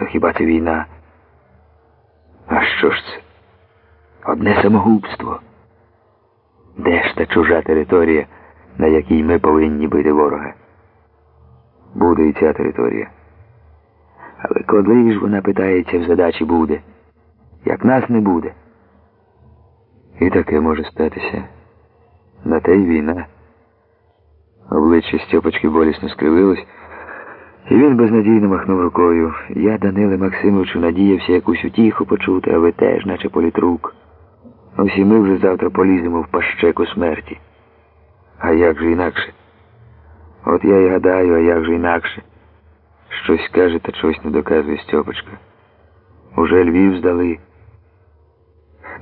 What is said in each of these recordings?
Ну хіба це війна? А що ж це? Одне самогубство. Де ж та чужа територія, на якій ми повинні бити ворога? Буде і ця територія. Але коли ж вона питається в задачі буде, як нас не буде? І таке може статися. На те й війна. Обличчя Стьопочки болісно скривилось, і він безнадійно махнув рукою. Я, Даниле Максимовичу, надіявся якусь утіху почути, а ви теж, наче політрук. Ось і ми вже завтра поліземо в пащеку смерті. А як же інакше? От я й гадаю, а як же інакше? Щось каже та щось не доказує Стьопочка. Уже Львів здали.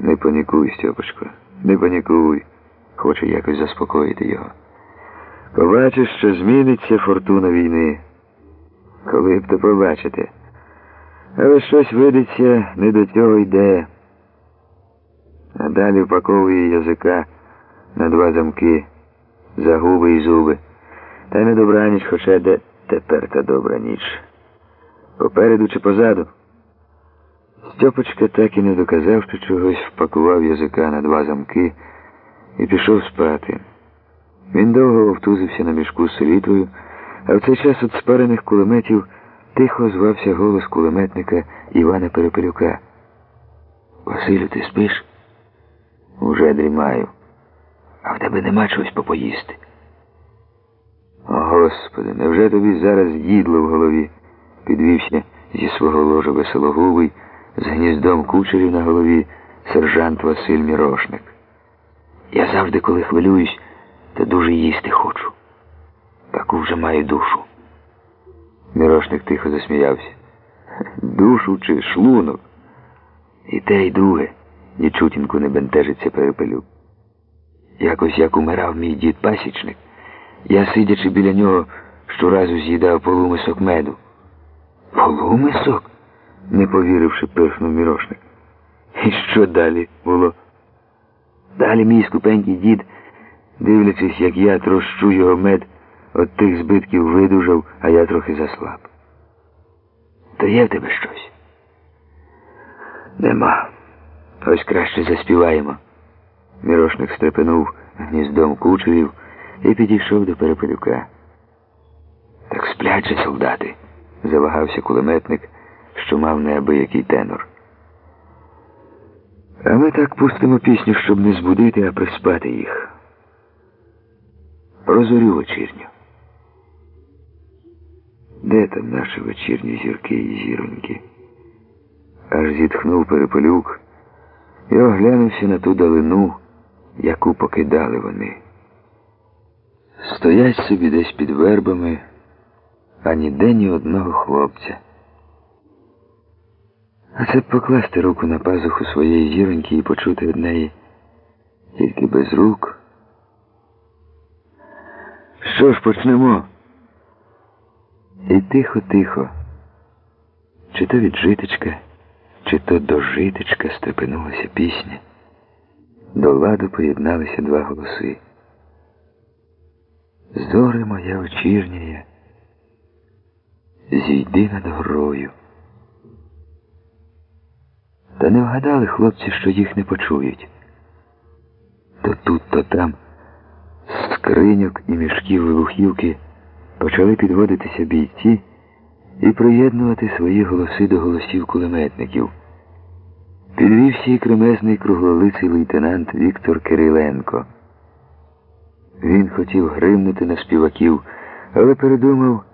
Не панікуй, Стьопочко, не панікуй. Хоче якось заспокоїти його. Побачиш, що зміниться фортуна війни. Коли б то побачите. Але щось видиться, не до цього йде. А далі впаковує язика на два замки, за губи і зуби. Та й на добраніч, хоча де тепер та добра ніч. Попереду чи позаду. Стьопочка так і не доказав, що чогось впакував язика на два замки і пішов спати. Він довго вовтузився на мішку з селітрою, а в цей час від спарених кулеметів тихо звався голос кулеметника Івана Перепелюка. Василю, ти спиш? Уже дрімаю. А в тебе нема чогось попоїсти. О, Господи, невже тобі зараз їдло в голові? Підвівся зі свого ложа веселогубий, з гніздом кучерів на голові сержант Василь Мірошник. Я завжди, коли хвилююсь, то дуже їсти хочу. Таку вже маю душу. Мірошник тихо засміявся. Душу чи шлунок? І те, й друге, нічутінку не бентежиться перепелюк. Якось як умирав мій дід пасічник, я, сидячи біля нього, щоразу з'їдав полумисок меду. Полумисок? не повіривши, пирхнув мірошник. І що далі було? Далі мій скупенький дід, дивлячись, як я трощу його мед, от тих збитків видужав, а я трохи заслаб. То є в тебе щось? Нема. Ось краще заспіваємо. Мірошник стрепенув гніздом кучерів і підійшов до перепелюка. Так сплять же, солдати, завагався кулеметник, що мав неабиякий тенор. А ми так пустимо пісню, щоб не збудити, а приспати їх. Про зорю вечірню. Де там наші вечірні зірки і зіроньки? Аж зітхнув перепелюк і оглянувся на ту далину, яку покидали вони. Стоять собі десь під вербами, а ніде ні одного хлопця. А це б покласти руку на пазуху своєї зіроньки і почути від неї тільки без рук. Що ж почнемо? І тихо-тихо, чи то від житечка, чи то до житечка стрепенулася пісня. До ладу поєдналися два голоси. Зоре моя вечірняя, зійди над горою. Та не вгадали хлопці, що їх не почують. То тут, то там, з скриньок і мішків вибухівки почали підводитися бійці і приєднувати свої голоси до голосів кулеметників. Підвівся і кремезний круглолиций лейтенант Віктор Кириленко. Він хотів гримнути на співаків, але передумав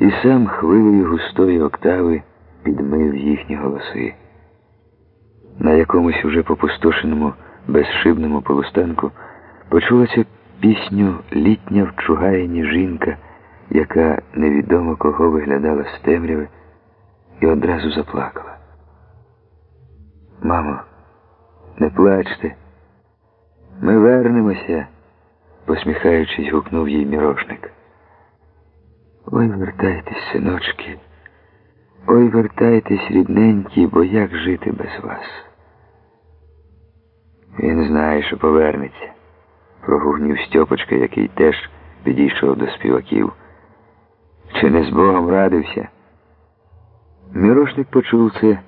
і сам хвилею густої октави підмив їхні голоси. На якомусь уже попустошеному безшибному полустанку почулася пісню літня в Чугаїні жінка, яка невідомо кого виглядала з темряви, і одразу заплакала. Мамо, не плачте, ми вернемося, посміхаючись, гукнув їй мірошник. Ой, вертайтесь, синочки. Ой, вертайтесь, рідненькі, бо як жити без вас? Він знає, що повернеться, прогугнів Стьопочка, який теж підійшов до співаків. Чи не з Богом радився? Мірошник почув це.